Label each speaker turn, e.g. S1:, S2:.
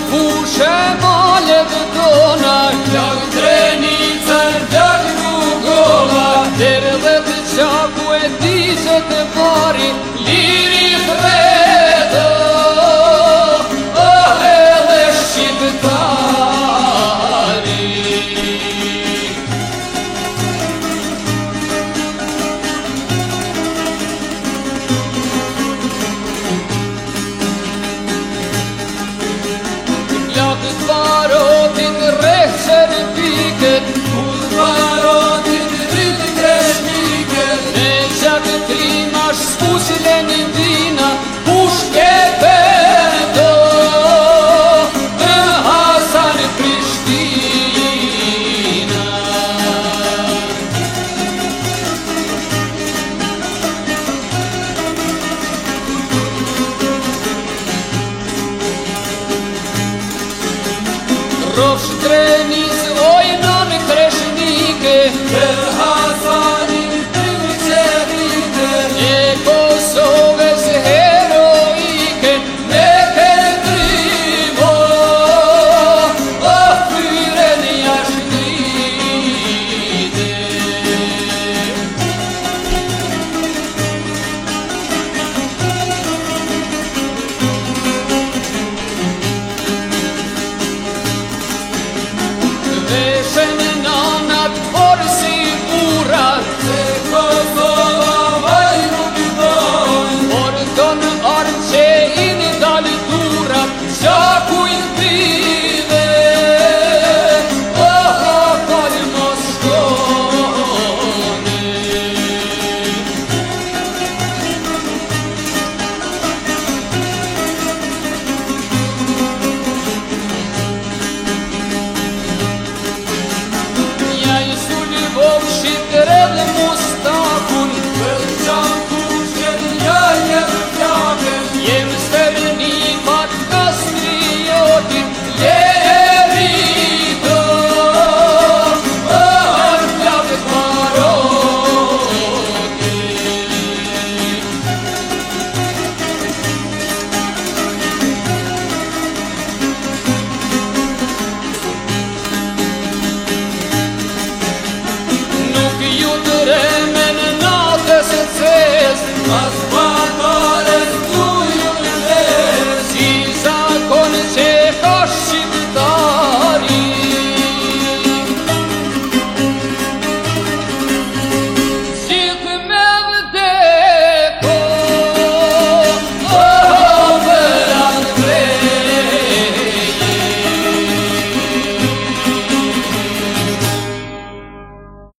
S1: pushe male dhe dona Plak drenice, plak rrugola Dere dhe të qaku e tishe të varin U të farotin rreqës e rrifikët U të farotin rrilë të një outros trenes